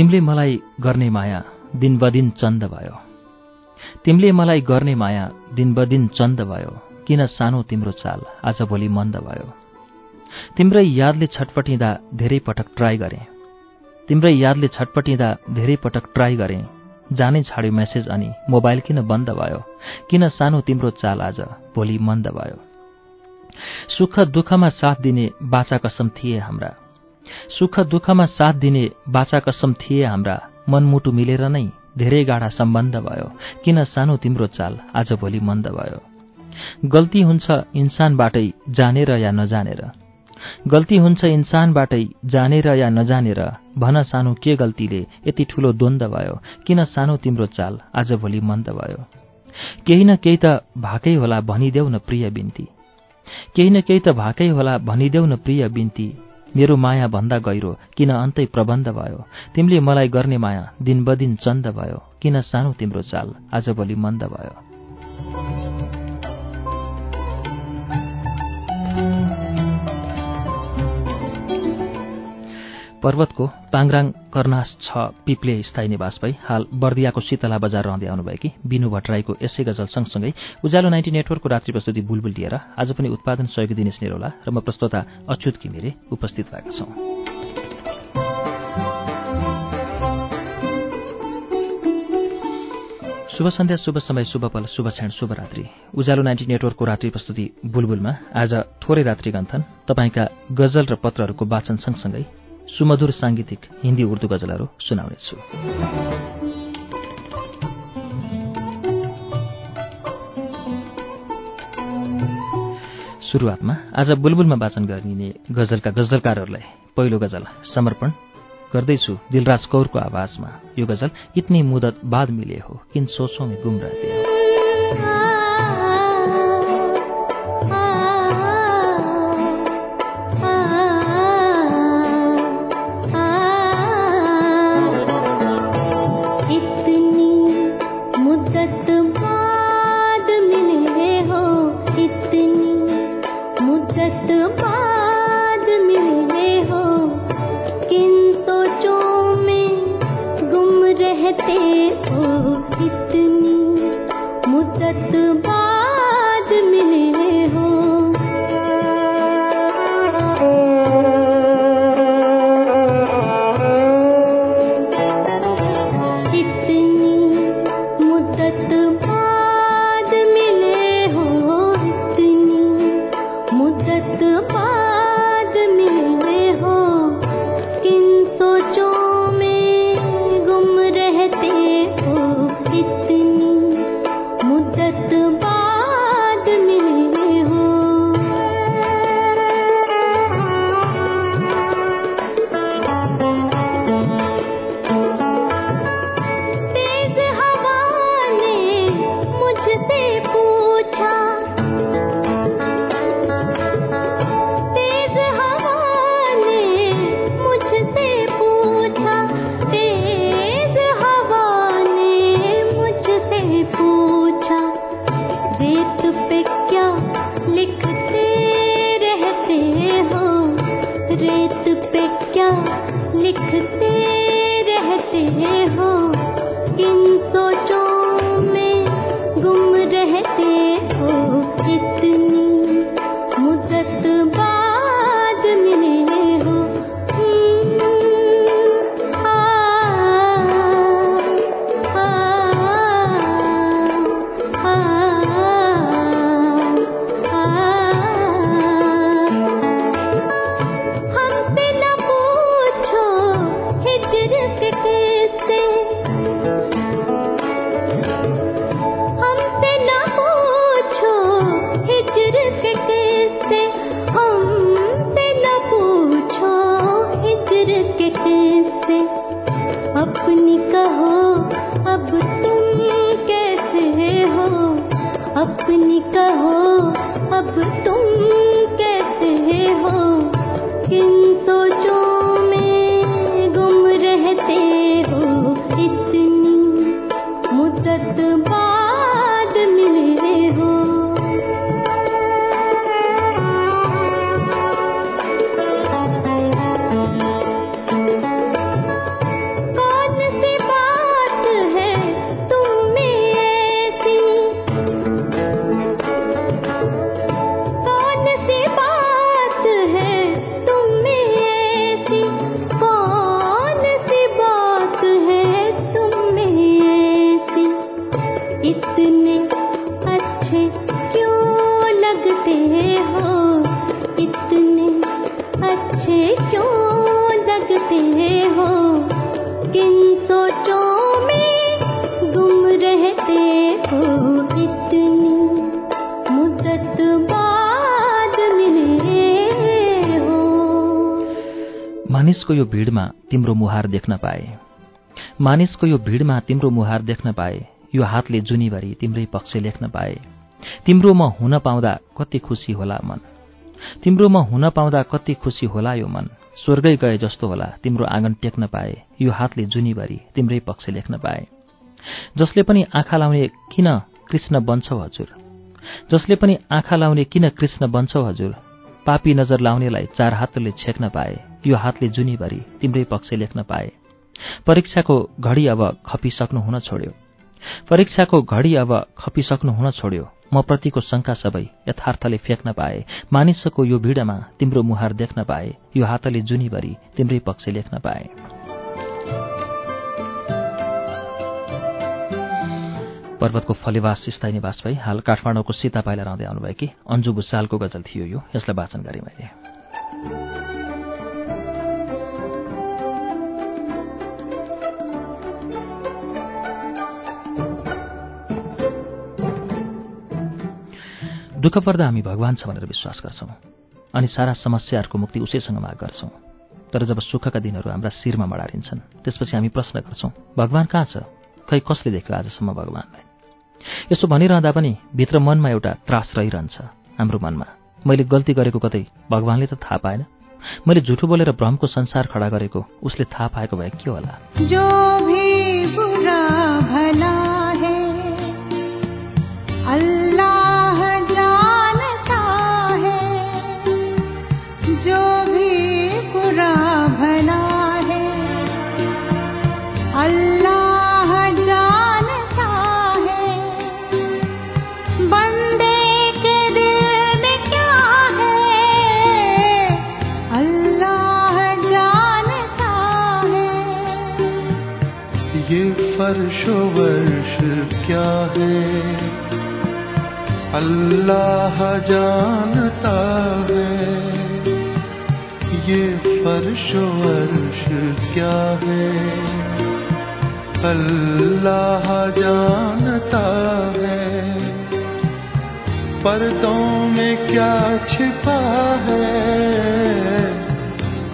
तिमीले मलाई गर्ने माया दिन बदिन चन्द भयो। तिमीले मलाई गर्ने माया दिन बदिन चन्द भयो किन सानो तिम्रो चाल आजभोलि मन्द भयो। तिम्रै यादले छटपटिँदा धेरै पटक ट्राई गरेँ। तिम्रै यादले छटपटिँदा धेरै पटक ट्राई गरेँ। जानै छाड्यो मेसेज अनि मोबाइल किन बन्द भयो किन सानो तिम्रो चाल आज भोलि मन्द भयो। सुख दुःखमा साथ दिने बाचा कसम थिए हाम्रा। सुख दुःखमा साथ दिने बाचा कसम थिए हाम्रा मनमुटु मिलेर नै धेरै गाढा सम्बन्ध भयो। किन सानो तिम्रो चाल आज भोलि मन्द भयो? गल्ती हुन्छ इन्सानबाटै जानेर या नजानेर। गल्ती हुन्छ इन्सानबाटै जानेर या नजानेर भन सानो के गल्तीले यति ठूलो द्वन्द भयो किन सानो तिम्रो चाल आज भोलि मन्द भयो? केही न केही त भाकै होला भनिदेऊ न प्रिय बिन्ती। केही न केही त भाकै होला भनिदेऊ न प्रिय बिन्ती। मेरो माया भन्दा गहिरो किन अन्तै प्रबन्ध भयो? तिमीले मलाई गर्ने माया दिन बदिन चन्द भयो। किन सानो तिम्रो चाल आज भोलि मन्द भयो? पर्वतको पाङराङ कर्नास छ पिप्ले स्थायी निवास भई हाल बर्दियाको शीतला बजार रहँदै आउनुभएकी बिनु भट्टराईको यसै गजल सँगसँगै उज्यालो नाइन्टी नेटवर्कको रात्रि प्रस्तुति बुलबुल लिएर आज पनि उत्पादन सहयोगी दिनेश निरौला र म प्रस्तोता अच्युत किमिरे उपस्थित भएका छौं। शुभ सन्ध्या शुभ समय शुभ पल शुभ क्षण शुभ रात्रि। उज्यालो नाइन्टी नेटवर्कको रात्रि प्रस्तुति बुलबुलमा आज थोरै रात्रि गन्थन। तपाईँका गजल र पत्रहरूको वाचन सँगसँगै सुमधुर साङ्गीतिक हिन्दी उर्दू गजलहरू सुनाउनेछु। सुरुवातमा आज बुलबुलमा वाचन गरिने गजलका गजलकारहरूलाई पहिलो गजल समर्पण गर्दैछु। दिलराज कौरको आवाजमा यो गजल इतनी मुदत बाद मिले हो किन सोचों में गुम रहते نہیں کہو اب تم کیسے ہو؟ کن سو भिडमा तिम्रो मुहार देख्न पाए। मानिसको यो भिडमा तिम्रो मुहार देख्न पाए। यो हातले जुनीभरि तिम्रै पक्ष लेख्न पाए। तिम्रोमा हुन पाउँदा कति खुसी होला मन। तिम्रोमा हुन पाउँदा कति खुसी होला यो मन। स्वर्गै गए जस्तो होला तिम्रो आँगन टेक्न पाए। यो हातले जुनीभरि तिम्रै पक्ष लेख्न पाए। जसले पनि आँखा लाउने किन कृष्ण बन्छौ हजुर? जसले पनि आँखा लाउने किन कृष्ण बन्छौ हजुर? पापी नजर लाउनेलाई चार हातले छेक्न पाए। यो हातले जुनीभरि तिम्रै पक्ष लेख्न पाए। परीक्षाको घडी अब खपिसक्नु हुन छोड्यो। परीक्षाको घडी अब खपिसक्नु हुन छोड्यो। म प्रतिको शङ्का सबै यथार्थले फेक्न पाए। मानिसको यो भिडमा तिम्रो मुहार देख्न पाए। यो हातले जुनीभरि तिम्रै पक्ष लेख्न पाए। पर्वतको फलेवास स्थायी निवास भई हाल काठमाडौँको सीता पाइला रहँदै आउनुभएकी अन्जु भुसालको गजल थियो यो। यसलाई वाचन गरेँ मैले। दुःख पर्दा हामी भगवान छ भनेर विश्वास गर्छौँ अनि सारा समस्याहरूको मुक्ति उसैसँग माग गर्छौँ। तर जब सुखका दिनहरू हाम्रा शिरमा मडारिन्छन् त्यसपछि हामी प्रश्न गर्छौँ भगवान कहाँ छ? खै कसले देख्यो आजसम्म भगवान्लाई? यसो भनिरहँदा पनि भित्र मनमा एउटा त्रास रहिरहन्छ हाम्रो मनमा। मैले गल्ती गरेको कतै भगवान्ले त थाहा पाएन। मैले झुठो बोलेर भ्रमको संसार खडा गरेको उसले थाहा पाएको भए के होला? जो भी बुरा भला है ورش کیا ہے۔ اللہ جانتا ہے۔ یہ فرش ورش کیا ہے۔ اللہ جانتا ہے۔ پردوں میں کیا چھپا ہے۔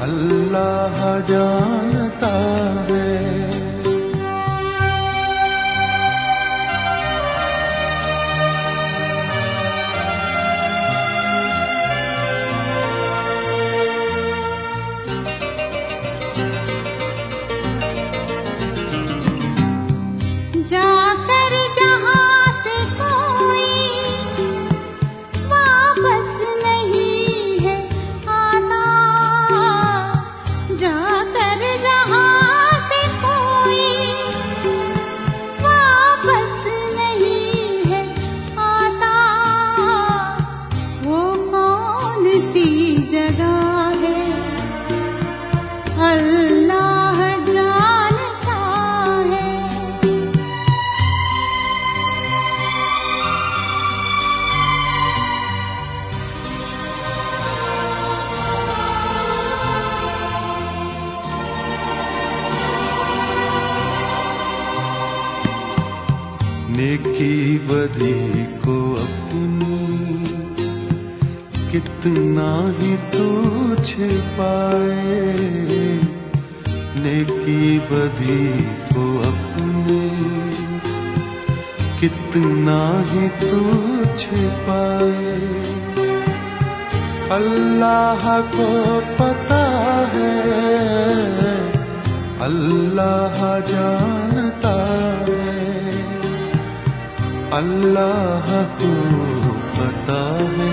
اللہ جانتا ہے अल्लाह जानता है अल्लाह को पता है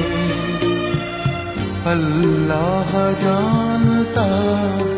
अल्लाह जानता है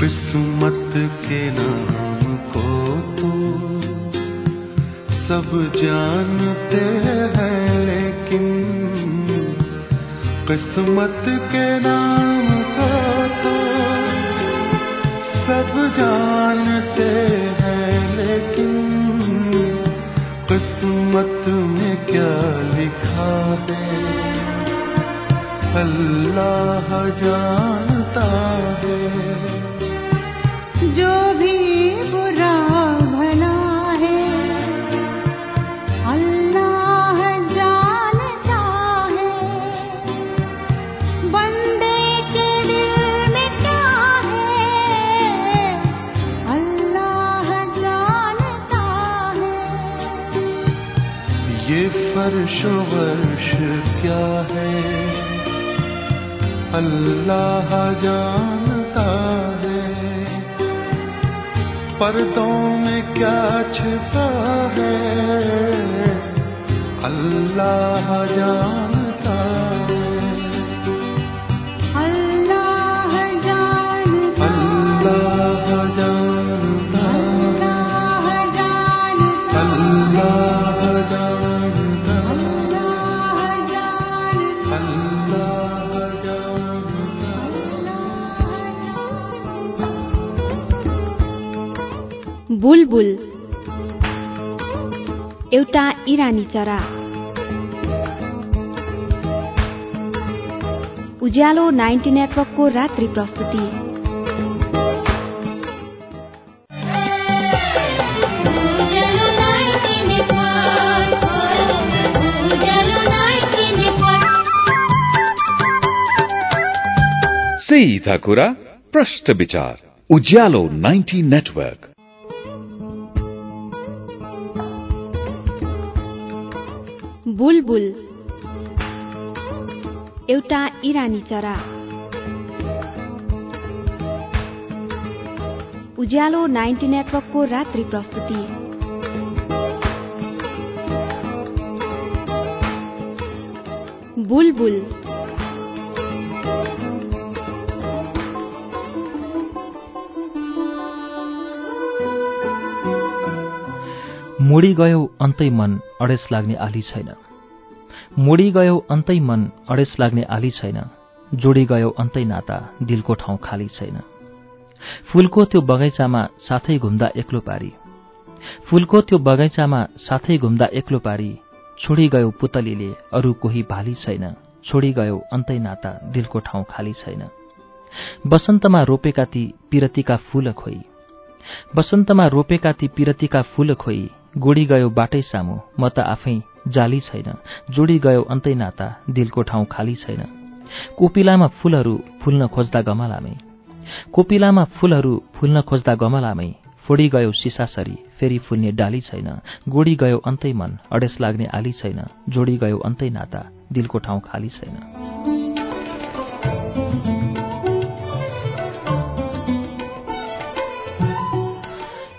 قسمت کے نام کو تو سب جانتے ہیں لیکن قسمت کے نام کو تو سب جانتے ہیں لیکن قسمت میں کیا لکھا ہے اللہ جانتا کیا ہے؟ اللہ جانتا ہے۔ پردوں میں کیا چھپا ہے؟ اللہ جانتا इरानी चरा। उज्यालो नाइन्टी नेटवर्कको रात्रि प्रस्तुति। सीधा कुरा प्रश्न विचार। उज्यालो नाइन्टी नेटवर्क। बुलबुल। एउटा इरानी चरा। उज्यालो नाइन्टी नेटवर्कको रात्रि प्रस्तुति। बुलबुल। मुडी गयो अन्तै मन अडेस लाग्ने आली छैन। मुडी गयो अन्तै मन अडेस लाग्ने आली छैन। जोडी गयो अन्तै नाता दिलको ठाउँ खाली छैन। फूलको त्यो बगैँचामा साथै घुम्दा एक्लो पारी। फूलको त्यो बगैँचामा साथै घुम्दा एक्लो पारी। छोडी गयो पुतलीले अरू कोही भाली छैन। छोडी गयो अन्तै नाता दिलको ठाउँ खाली छैन। वसन्तमा रोपेका ती पिरतीका फूल खोइ वसन्तमा रोपेका ती पिरतीका फूल खोइ गोडी गयो बाटै सामु म त आफै जाली छैन। जोडी गयो अन्तै नाता दिलको ठाउँ खाली छैन। कोपिलामा फूलहरू फुल्न खोज्दा गमलामै। कोपिलामा फूलहरू फुल्न खोज्दा गमलामै फोडी गयो सिसासरी फेरि फुल्ने डाली छैन। गोडी गयो अन्तै मन अडेस लाग्ने आली छैन। जोडी गयो अन्तै नाता दिलको ठाउँ खाली छैन।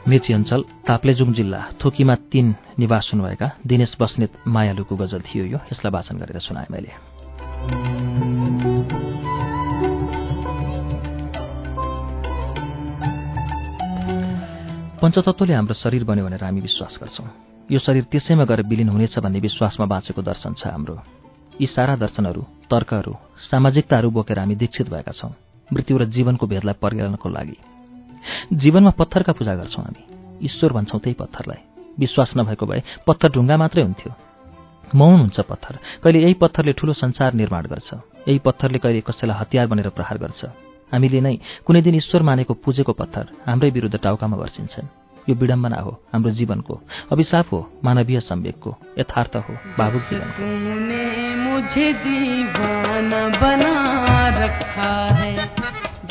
मेची अञ्चल ताप्लेजुङ जिल्ला थोकीमा तीन निवास हुनुभएका दिनेश बस्नेत मायालुको गजल थियो यो। यसलाई वाचन गरेर सुनाए मैले। पञ्चतत्वले हाम्रो शरीर बन्यो भनेर हामी विश्वास गर्छौं। यो शरीर त्यसैमा गएर विलिन हुनेछ भन्ने विश्वासमा बाँचेको दर्शन छ हाम्रो। यी सारा दर्शनहरू तर्कहरू सामाजिकताहरू बोकेर हामी दीक्षित भएका छौं। मृत्यु र जीवनको भेदलाई पर्यालनको लागि। जीवनमा पत्थरका पूजा गर्छौं हामी। ईश्वर भन्छौं त्यही पत्थरलाई। विश्वास नभएको भए पत्थर ढुङ्गा मात्रै हुन्थ्यो। मौन हुन्छ पत्थर। कहिले यही पत्थरले ठूलो संसार निर्माण गर्छ। यही पत्थरले कहिले कसैलाई हतियार बनेर प्रहार गर्छ। हामीले नै कुनै दिन ईश्वर मानेको पूजेको पत्थर हाम्रै विरुद्ध टाउकामा वर्षिन्छन् यो विडम्बना हो हाम्रो जीवनको। अभिशाप हो मानवीय सम्वेकको। यथार्थ हो भावुक जीवनको।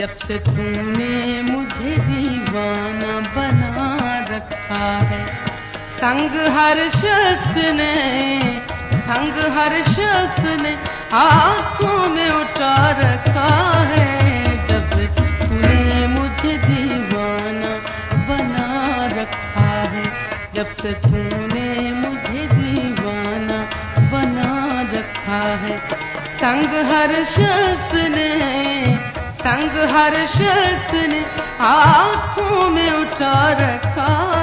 तूने मुझे दीवाना बना रखा है जब से तूने मुझे दीवाना बना रखा है संग हर शख्स ने संग हर शख्स ने आंखों में उठा रखा है जब से तूने मुझे दीवाना बना रखा है जब से तूने मुझे दीवाना बना रखा है संग हर शख्स ने संग हर शख्स ने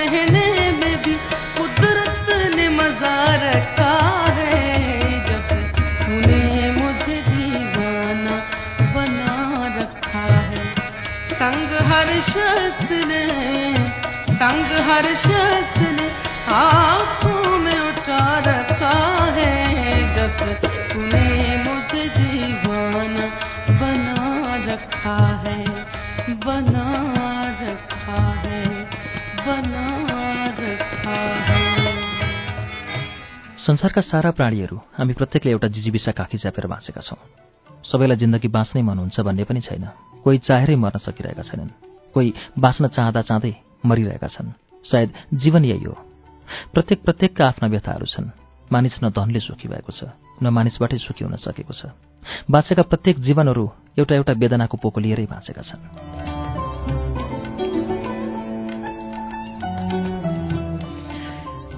गम को सहने में भी कुदरत ने मजा रखा है जब तूने मुझे दीवाना बना रखा है संग हर शख्स ने संग संसारका सारा प्राणीहरू हामी प्रत्येकले एउटा जिजीविसा काखी च्यापेर बाँचेका छौँ। सबैलाई जिन्दगी बाँच्नै मन हुन्छ भन्ने पनि छैन। कोही चाहेरै मर्न सकिरहेका छैनन्। कोही बाँच्न चाहँदा चाहँदै मरिरहेका छन्। सायद जीवन यही हो। प्रत्येक प्रत्येकका आफ्ना व्यथाहरू छन्। मानिस न धनले सुखी भएको छ न मानिसबाटै सुखी हुन सकेको छ। बाँचेका प्रत्येक जीवनहरू एउटा एउटा वेदनाको पोको लिएरै बाँचेका छन्।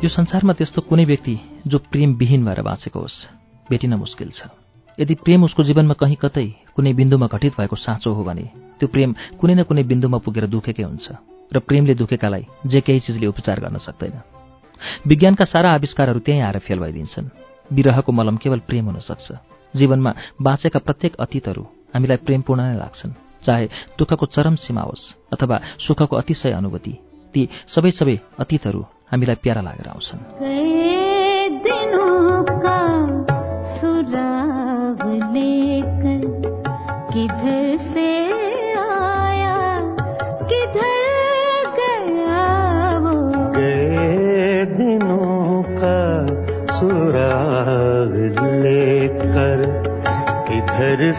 यो संसारमा त्यस्तो कुनै व्यक्ति जो प्रेमविहीन भएर बाँचेको होस् भेटिन मुस्किल छ। यदि प्रेम उसको जीवनमा कहीँ कतै कुनै बिन्दुमा घटित भएको साँचो हो भने त्यो प्रेम कुनै न कुनै बिन्दुमा पुगेर दुखेकै हुन्छ र प्रेमले दुखेकालाई जे केही चिजले उपचार गर्न सक्दैन। विज्ञानका सारा आविष्कारहरू त्यहीँ आएर फेल भइदिन्छन्। विरहको मलम केवल प्रेम हुन सक्छ। जीवनमा बाँचेका प्रत्येक अतीतहरू हामीलाई प्रेमपूर्ण नै लाग्छन्। चाहे दुःखको चरम सीमा होस् अथवा सुखको अतिशय अनुभूति ती सबै सबै अतीतहरू हामीलाई प्यारा लागेर आउँछन्। गए दिनों का सुराग लेकर किधर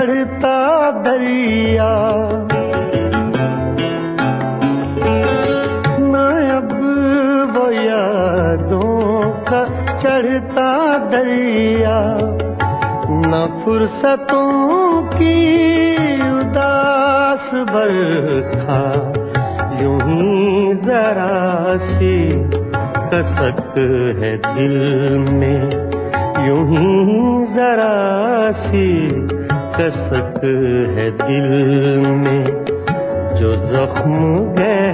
بڑھتا دریا۔ اب وہ کا چڑھتا دریا۔ نہ فرصتوں کی اداس برکھا، یوں ہی ذرا سی کسک ہے دل میں۔ कसक है दिल में जो जख्म गहरा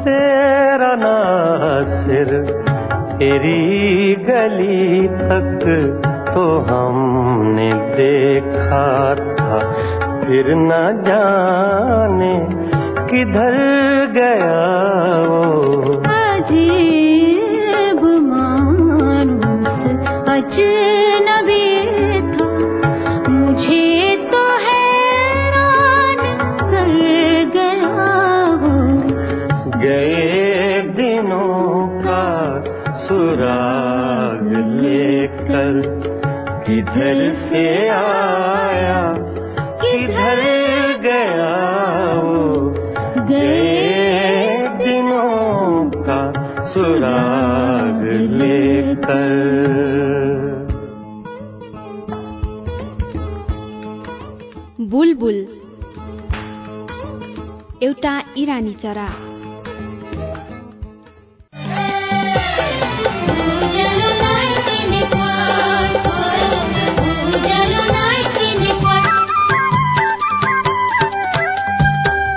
वो तेरा नासिर तेरी गली तक तो हमने देखा था। फिर न जाने किधर गया वो एउटा इरानी चरा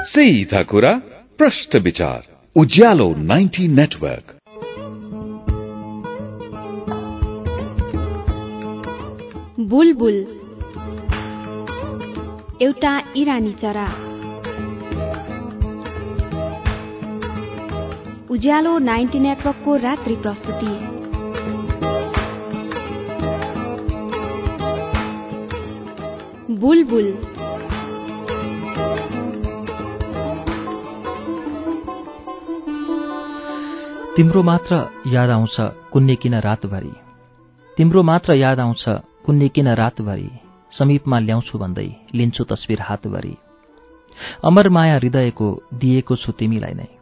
सीधा कुरा प्रश्न विचार उज्यालो 90 नेटवर्क बुलबुल एउटा इरानी चरा उज्यालो नाइन्टी नेटवर्कको रात्रि प्रस्तुति। बुलबुल। तिम्रो मात्र याद आउँछ कुन्ने किन रातभरि? तिम्रो मात्र याद आउँछ कुन्ने किन रातभरि? समीपमा ल्याउँछु भन्दै लिन्छु तस्विर हातभरि। अमर माया हृदयको दिएको छु तिमीलाई नै।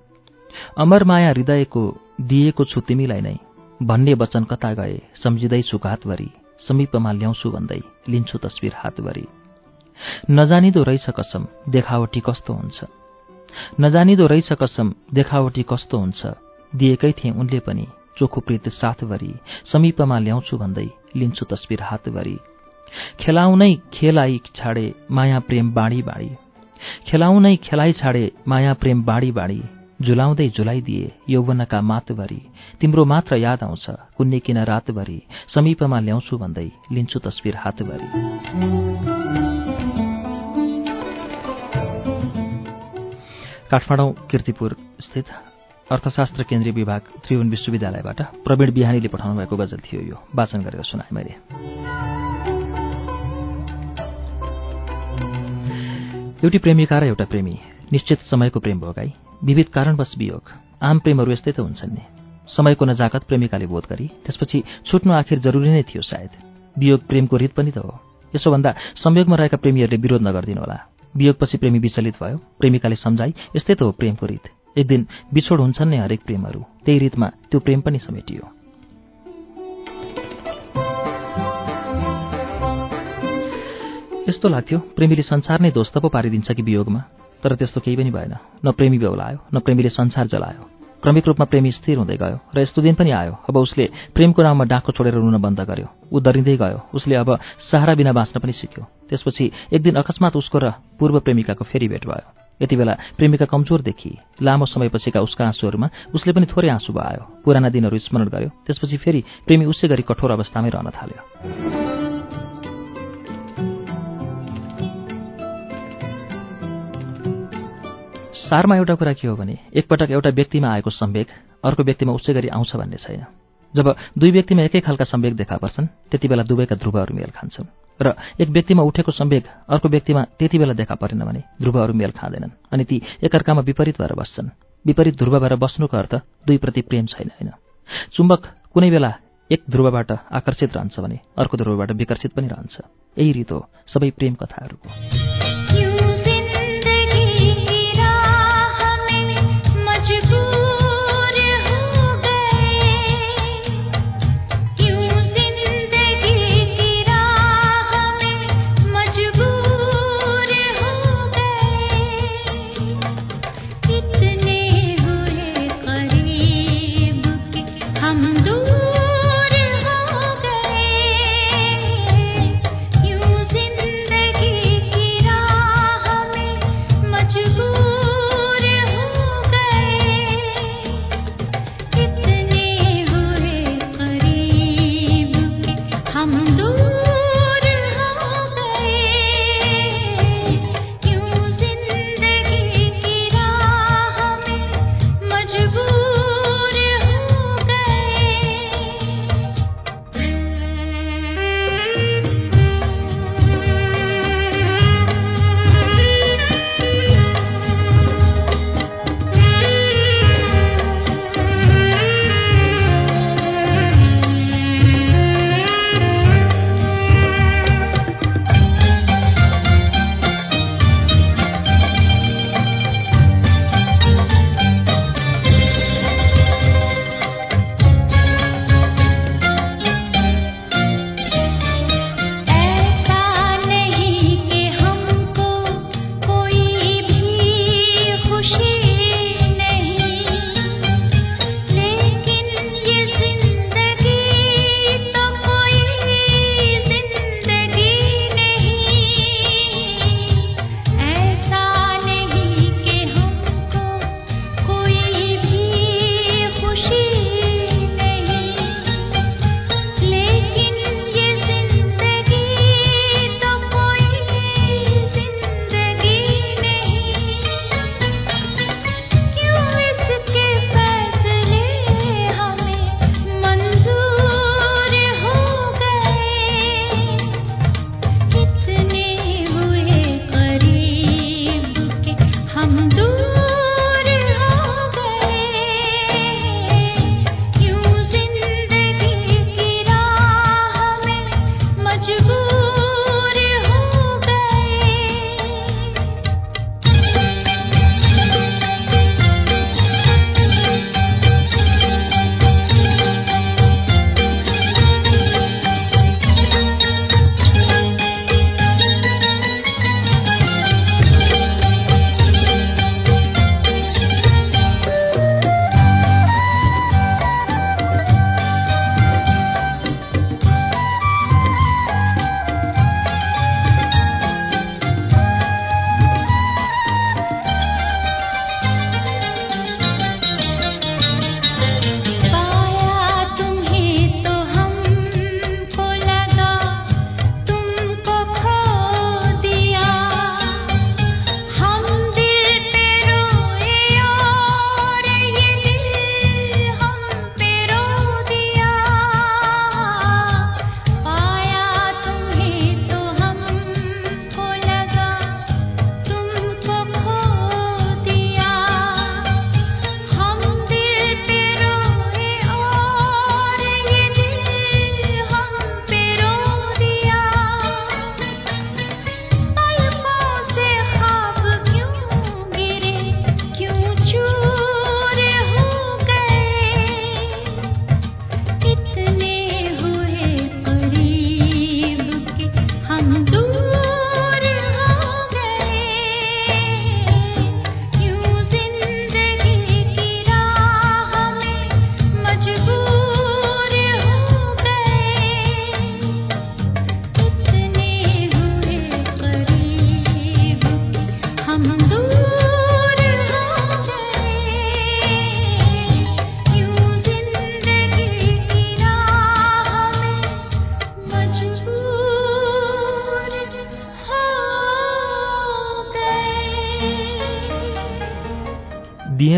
अमर माया हृदयको दिएको छु तिमीलाई नै। भन्ने वचन कता गए? सम्झिँदैछु घातभरि समीपमा ल्याउँछु भन्दै लिन्छु तस्विर हातभरि। नजानिदो रहेछ कसम देखावटी कस्तो हुन्छ? नजानिदो रहेछ कसम देखावटी कस्तो हुन्छ? दिएकै थिए उनले पनि चोखो साथभरि समीपमा ल्याउँछु भन्दै लिन्छु तस्विर हातभरि। खेलाउनै खेलाई छाडे माया प्रेम बाँडी बाँडी। खेलाउनै खेलाइ छाडे माया प्रेम बाँडी बाँडी। झुलाउँदै झुलाइदिए यौवनका मातभरि। तिम्रो मात्र याद आउँछ कुन्ने किन रातभरि समीपमा ल्याउँछु भन्दै लिन्छु तस्विर हातभरि। काठमाडौँ किर्तिपुर स्थित अर्थशास्त्र केन्द्रीय विभाग त्रिभुवन विश्वविद्यालयबाट प्रवीण बिहानीले पठाउनु भएको गजल थियो यो। वाचन गरेर सुनाए मैले। एउटी प्रेमिका र एउटा प्रेमी। निश्चित समयको प्रेम भोगाई विविध कारणवश वियोग। आम प्रेमहरू यस्तै त हुन्छन् नि। समयको नजाकत प्रेमिकाले बोध गरी त्यसपछि छुट्नु आखिर जरुरी नै थियो सायद। वियोग प्रेमको रित पनि त हो। यसोभन्दा संयोगमा रहेका प्रेमीहरूले विरोध नगरिदिनु होला। वियोगपछि प्रेमी विचलित भयो। प्रेमिकाले सम्झाई यस्तै त हो प्रेमको रित। एक दिन बिछोड हुन्छन् नै हरेक प्रेमहरू। त्यही रितमा त्यो प्रेम पनि समेटियो। यस्तो लाग्थ्यो। प्रेमीले संसार नै दोस्त पो पारिदिन्छ कि वियोगमा? तर त्यस्तो केही पनि भएन। न प्रेमी बेहुलायो न प्रेमीले संसार जलायो क्रमिक रूपमा प्रेमी स्थिर हुँदै गयो र यस्तो दिन पनि आयो। अब उसले प्रेमको नाममा डाको छोडेर रुन बन्द गर्यो। ऊ दरिँदै गयो। उसले अब सहारा बिना बाँच्न पनि सिक्यो। त्यसपछि एक दिन अकस्मात उसको र पूर्व प्रेमिकाको फेरि भेट भयो। यति बेला प्रेमिका कमजोर देखि। लामो समयपछिका उसका आँसुहरूमा उसले पनि थोरै आँसु भयो पुराना दिनहरू स्मरण गर्यो। त्यसपछि फेरि प्रेमी उसै गरी कठोर अवस्थामै रहन थाल्यो। सारमा एउटा कुरा के हो भने एकपटक एउटा व्यक्तिमा आएको सम्वेक अर्को व्यक्तिमा उसै गरी आउँछ भन्ने छैन। जब दुई व्यक्तिमा एकै खालका सम्वेक देखा पर्छन् त्यति बेला दुवैका ध्रुवहरू मेल खान्छन्। र एक व्यक्तिमा उठेको सम्वेक अर्को व्यक्तिमा त्यति बेला देखा परेन भने ध्रुवहरू मेल खाँदैनन् अनि ती एकअर्कामा विपरीत भएर बस्छन्। विपरीत ध्रुव भएर बस्नुको अर्थ दुईप्रति प्रेम छैन होइन? चुम्बक कुनै बेला एक ध्रुवबाट आकर्षित रहन्छ भने अर्को ध्रुवबाट विकर्षित पनि रहन्छ। यही रित हो सबै प्रेम कथाहरूको।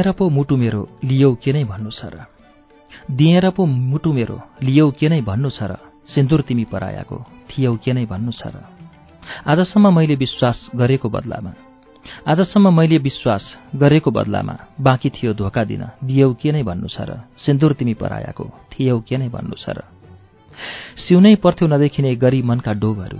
दिएर पो मुटु मेरो लियौ के नै भन्नु छ र? दिएर पो मुटु मेरो लियौ के नै भन्नु छ र? सिन्दुर तिमी परायाको थियौ के नै भन्नु छ र? आजसम्म मैले विश्वास गरेको बदलामा आजसम्म मैले विश्वास गरेको बदलामा बाँकी थियो धोका दिन दियौ के नै भन्नु छ र? सिन्दुर तिमी परायाको थियौ के नै भन्नु छ र? सिउनै पर्थ्यो नदेखिने गरी मनका डोबहरू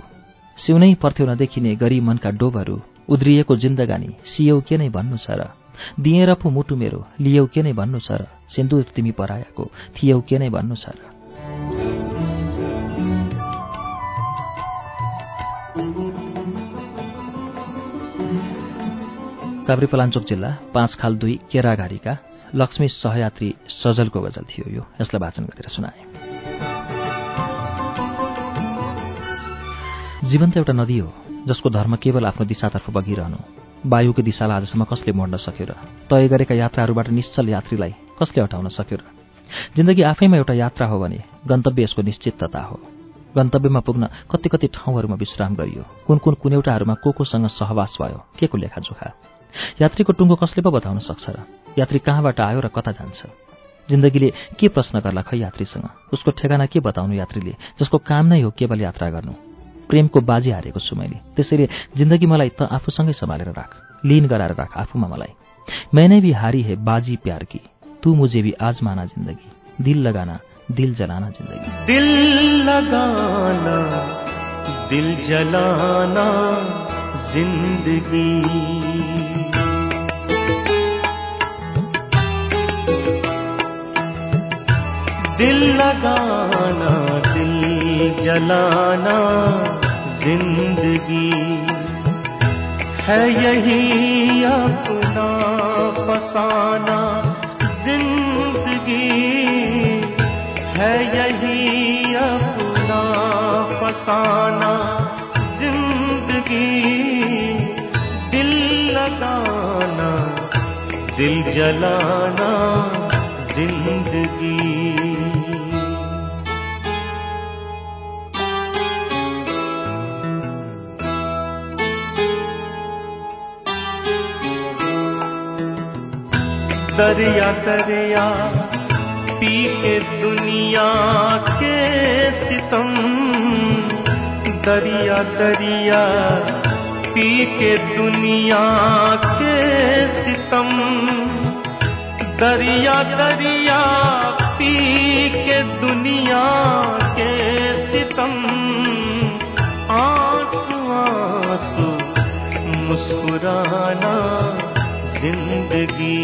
सिउनै पर्थ्यो नदेखिने गरी मनका डोबहरू उद्रिएको जिन्दगानी सियौ के नै भन्नु छ र? दिएर पो मुटु मेरो। लियौ के नै भन्नु छ र? सिन्दुर तिमी परायाको थियौ के नै भन्नु छ र? काभ्रेपलाञ्चोक जिल्ला पाँच खाल दुई केराघारीका लक्ष्मी सहयात्री सजलको गजल थियो यो। यसलाई वाचन गरेर सुनाए। जीवन त एउटा नदी हो जसको धर्म केवल आफ्नो दिशातर्फ बगिरहनु। वायुको दिशालाई आजसम्म कसले मोड्न सक्यो र तय गरेका यात्राहरूबाट निश्चल यात्रीलाई कसले हटाउन सक्यो र? जिन्दगी आफैमा एउटा यात्रा हो भने गन्तव्य यसको निश्चितता हो। गन्तव्यमा पुग्न कति कति ठाउँहरूमा विश्राम गरियो। कुन कुन कुनैवटाहरूमा को कोसँग सहवास भयो के को लेखाजोखा? यात्रीको टुङ्गो कसले पो बताउन सक्छ र यात्री कहाँबाट आयो र कता जान्छ? जिन्दगीले के प्रश्न गर्ला खै यात्रीसँग? उसको ठेगाना के बताउनु यात्रीले जसको काम नै हो केवल यात्रा गर्नु? प्रेमको बाजी हारेको छु मैले। त्यसैले जिन्दगी मलाई त आफूसँगै सम्हालेर राख लिन गराएर राख आफूमा मलाई। मैनै भी हारी है बाजी प्यार की तू मुझे भी आजमाना जिन्दगी दिल लगाना दिल जलाना जिन्दगी। दिल लगाना दिल जलाना जिंदगी। दिल लगाना दिल جلانا زندگی ہے یہی اپنا فسانہ، زندگی ہے یہی اپنا فسانہ، زندگی دل لگانا، دل جلانا، زندگی दरिया दरिया पी के दुनिया के सितम दरिया दरिया पी के दुनिया के सितम दरिया दरिया पी के दुनिया के सितम आंसू आंसू मुस्कुराना जिंदगी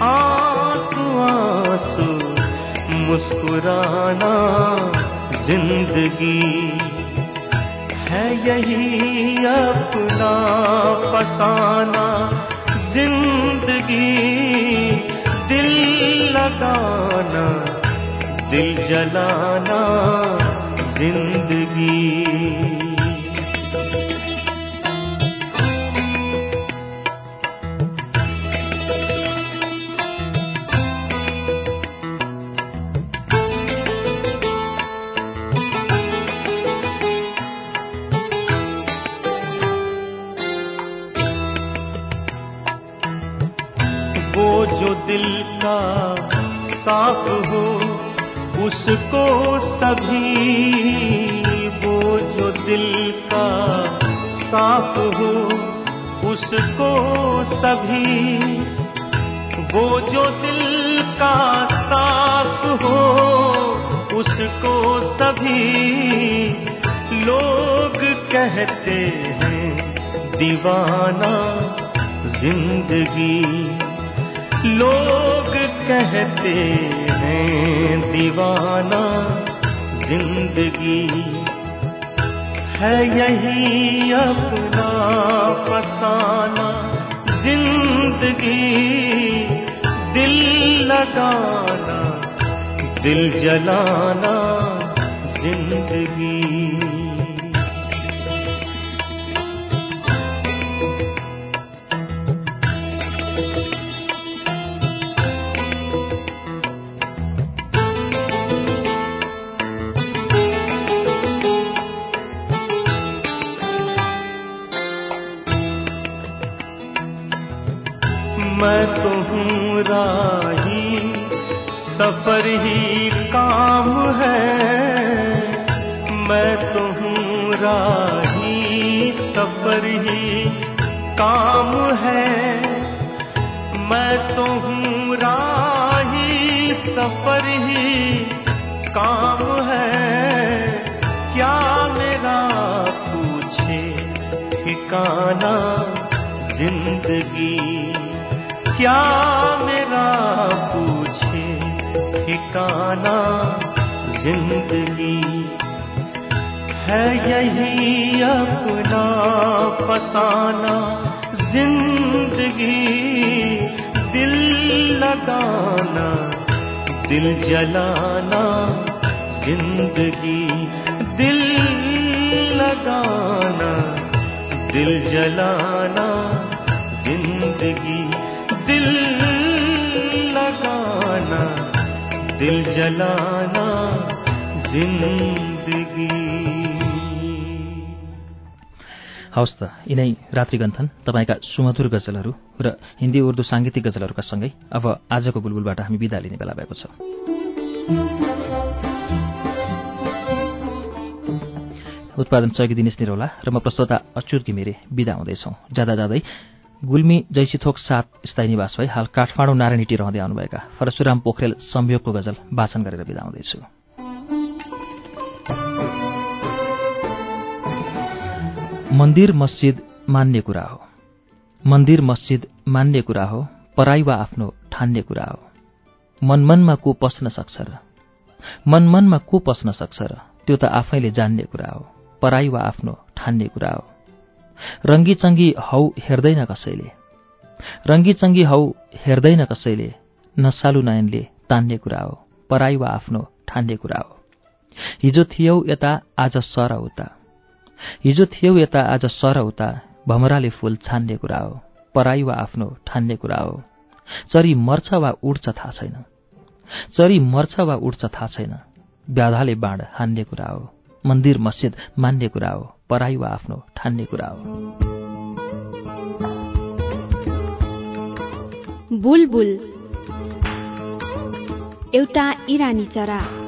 آنسو آنسو مسکرانا زندگی ہے یہی اپنا پسانا زندگی دل لگانا دل جلانا زندگی जो दिल का साफ हो उसको सभी वो जो दिल का साफ हो उसको सभी लोग कहते हैं दीवाना जिंदगी लोग कहते हैं दीवाना जिंदगी है ہے یہی اپنا فسانہ۔ زندگی دل لگانا دل جلانا۔ زندگی सफर ही काम है मैं तो हूँ राही सफर ही काम है क्या मेरा पूछे ठिकाना जिंदगी क्या मेरा पूछे ठिकाना जिंदगी ہے یہی اپنا پتانا زندگی دل لگانا، دل جلانا۔ زندگی دل لگانا، دل جلانا۔ زندگی دل لگانا، دل جلانا۔ زندگی हवस् त। यिनै रात्रिगन्थन तपाईँका सुमधुर गजलहरू र हिन्दी उर्दू साङ्गीतिक गजलहरूका सँगै अब आजको बुलबुलबाट हामी विदा लिने बेला भएको छ। उत्पादन सहयोगी दिनेश निरौला र म प्रस्तोता अच्युत घिमिरे विदा हुँदैछौँ। जाँदा जाँदै गुल्मी जैसीथोक सात स्थायी निवास भई हाल काठमाडौँ नारायणीटी रहँदै आउनुभएका परशुराम पोखरेल संयोगको गजल वाचन गरेर विदा हुँदैछु। मन्दिर मस्जिद मान्ने कुरा हो। मन्दिर मस्जिद मान्ने कुरा हो पराई वा आफ्नो ठान्ने कुरा हो। मनमनमा को पस्न सक्छ र? मनमनमा को पस्न सक्छ र? त्यो त आफैले जान्ने कुरा हो पराई वा आफ्नो ठान्ने कुरा हो। रङ्गी चङ्गी हौ हेर्दैन कसैले? रङ्गी चङ्गी हौ हेर्दैन कसैले? नसालु नयनले तान्ने कुरा हो पराई वा आफ्नो ठान्ने कुरा हो। हिजो थियौ यता आज सर उता। हिजो थियौ यता आज सर उता। भमराले फूल छान्ने कुरा हो पराई वा आफ्नो ठान्ने कुरा हो। चरी मर्छ वा उड्छ थाहा छैन। चरी मर्छ वा उड्छ थाहा छैन। व्याधाले बाँड हान्ने कुरा हो मन्दिर मस्जिद मान्ने कुरा हो पराई वा आफ्नो ठान्ने कुरा हो। बुलबुल। एउटा इरानी चरा।